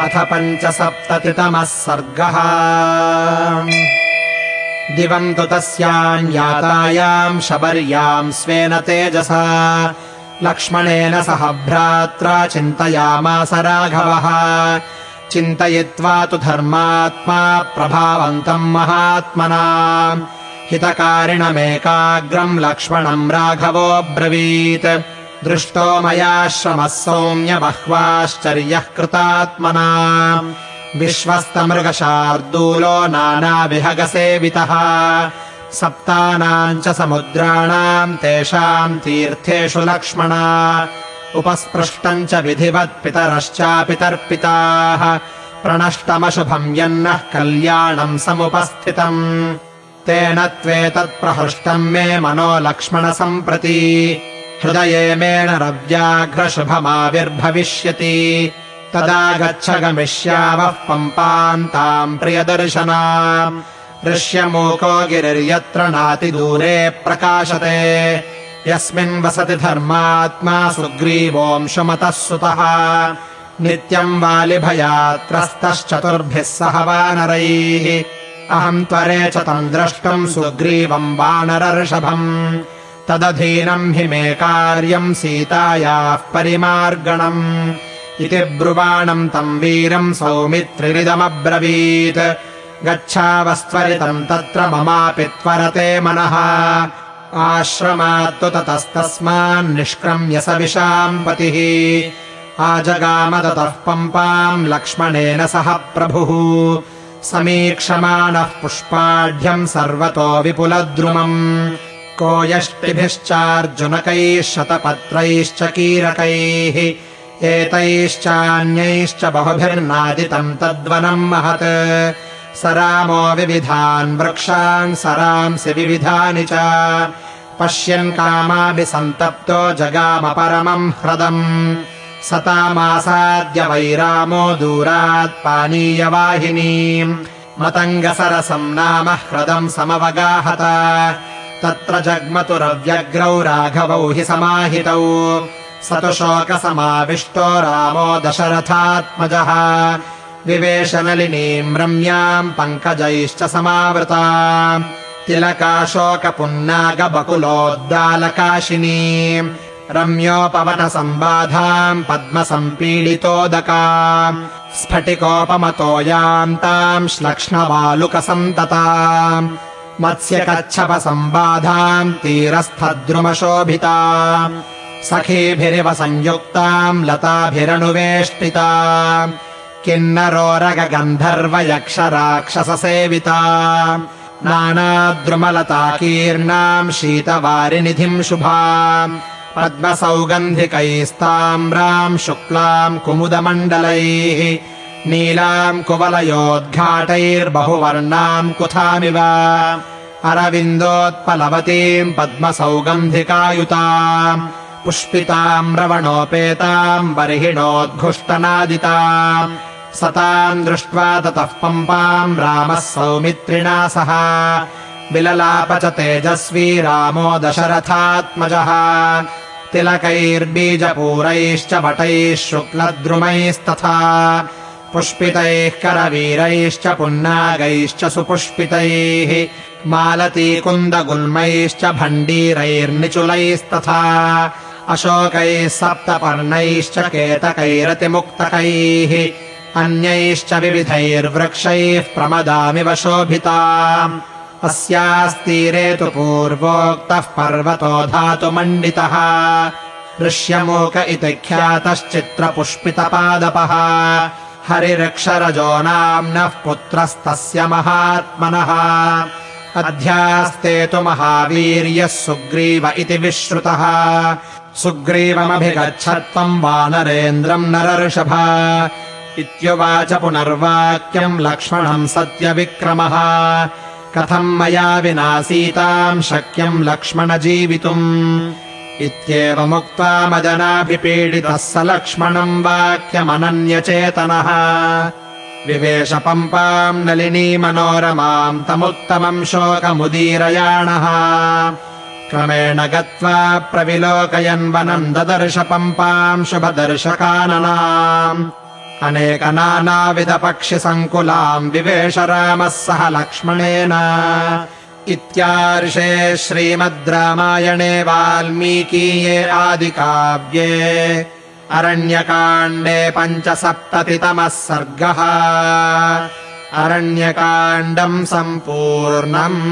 अथ पञ्चसप्ततितमः सर्गः। दिवम् तु तस्याम् यातायाम् शबर्याम् स्वेन तेजसा। लक्ष्मणेन सह भ्रात्रा चिन्तयामास राघवः। चिन्तयित्वा तु धर्मात्मा प्रभावन्तम् महात्मना। हितकारिणमेकाग्रम् लक्ष्मणम् राघवोऽब्रवीत् दृष्टो मया श्रमः सौम्य बह्वाश्चर्यः कृतात्मना। विश्वस्तमृगशार्दूलो नानाविहगसेवितः। सप्तानाम् च समुद्राणाम् तेषाम् तीर्थेषु लक्ष्मणा। उपस्पृष्टम् च विधिवत्पितरश्चापि तर्पिताः प्रणष्टमशुभम् यन्नः कल्याणम् समुपस्थितम्। तेन त्वेतत्प्रहृष्टम् मे मनो लक्ष्मणसम्प्रति हृदये मेण रव्याघ्रशुभमाविर्भविष्यति। तदा गच्छ गमिष्यावः पम्पान्ताम् प्रियदर्शना ऋष्यमूको गिरिर्यत्र नातिदूरे प्रकाशते। यस्मिन् वसति धर्मात्मा सुग्रीवोऽंशुमतः सुतः। नित्यम् वालिभयात्रस्तश्चतुर्भिः सह वानरैः। अहम् त्वरे च तम् द्रष्टुम् सुग्रीवम् वानरर्षभम् तदधीनम् हि मे कार्यम् सीतायाः परिमार्गणम् इति ब्रुवाणम् तम् वीरम् सौमित्रिरिदमब्रवीत्। गच्छावस्त्वरितम् तत्र ममापि त्वरते मनः। आश्रमात्तु ततस्तस्मान्निष्क्रम्य स विशाम् पतिः। आजगाम ततः पम्पाम् लक्ष्मणेन सह प्रभुः। समीक्षमाणः पुष्पाढ्यम् सर्वतो विपुलद्रुमम् को यष्टिभिश्चार्जुनकैः शतपत्रैश्च कीरकैः एतैश्चान्यैश्च बहुभिर्नादितम् तद्वनम् महत्। स रामो विविधान् वृक्षान् सरांसि विविधानि च। पश्यन् कामाभि सन्तप्तो जगाम परमम् ह्रदम्। सतामासाद्य वैरामो दूरात् पानीयवाहिनीम्। मतङ्गसरसम् नाम ह्रदम् समवगाहत तत्र जग्मतुरव्यग्रौ राघवौ हि समाहितौ। स तु शोकसमाविष्टो रामो दशरथात्मजः। विवेशनलिनीम् रम्याम् पङ्कजैश्च समावृता। तिलकाशोकपुन्नागबकुलोद्दालकाशिनी। रम्योपवनसम्बाधाम् पद्मसम्पीडितोदका। स्फटिकोपमतोयाम् ताम् श्लक्ष्णवालुकसन्तता मत्स्यकच्छपसम्बाधाम् तीरस्थद्रुमशोभिता सखीभिरिव संयुक्ताम् लताभिरनुवेष्टिता किन्नरोरगगन्धर्वयक्षराक्षससेविता नानाद्रुमलताकीर्णाम् शीतवारिनिधिम् शुभा पद्मसौगन्धिकैस्ताम्राम् शुक्लाम् कुमुदमण्डलैः नीलाम् कुवलयोद्घाटैर्बहुवर्णाम् कुथामिव अरविन्दोत्पलवतीम् पद्मसौगन्धिकायुता पुष्पिताम् रवणोपेताम् बर्हिणोद्घुष्टनादिता सताम् दृष्ट्वा ततः पम्पाम् रामः सौमित्रिणा सह विललाप च तेजस्वी रामो दशरथात्मजः तिलकैर्बीजपूरैश्च वटैः शुक्लद्रुमैस्तथा पुष्पितैः करवीरैश्च पुन्नागैश्च सुपुष्पितैः मालतीकुन्दगुल्मैश्च भण्डीरैर्निचुलैस्तथा अशोकैः सप्तपर्णैश्च केतकैरतिमुक्तकैः अन्यैश्च विविधैर्वृक्षैः प्रमदामिव शोभिता अस्यास्तीरे तु पूर्वोक्तः पर्वतो धातुमण्डितः ऋष्यमूक इति ख्यातश्चित्रपुष्पितपादपः हरिरक्षरजो नाम्नः पुत्रस्तस्य महात्मनः अध्यास्ते तु महावीर्यः सुग्रीव इति विश्रुतः। सुग्रीवमभिगच्छत्वम् वानरेन्द्रम् नरर्षभ इत्युवाच पुनर्वाक्यम् लक्ष्मणम् सत्यविक्रमः। कथम् मया विना सीताम् शक्यम् लक्ष्मण जीवितुम् इत्येवमुक्त्वा मदनाभिपीडितः स लक्ष्मणम् वाक्यमनन्यचेतनः विवेशपम्पाम् नलिनी मनोरमाम् तमुत्तमम् शोकमुदीरयाणः। क्रमेण गत्वा प्रविलोकयन् वनम् ददर्श पम्पाम् शुभदर्शकाननाम्। अनेकनानाविधपक्षिसङ्कुलाम् विवेश रामः सह लक्ष्मणेन। इत्यार्षे श्रीमद् रामायणे वाल्मीकीये आदिकाव्ये अरण्यकाण्डे पञ्चसप्ततितमः सर्गः। अरण्यकाण्डम् सम्पूर्णम्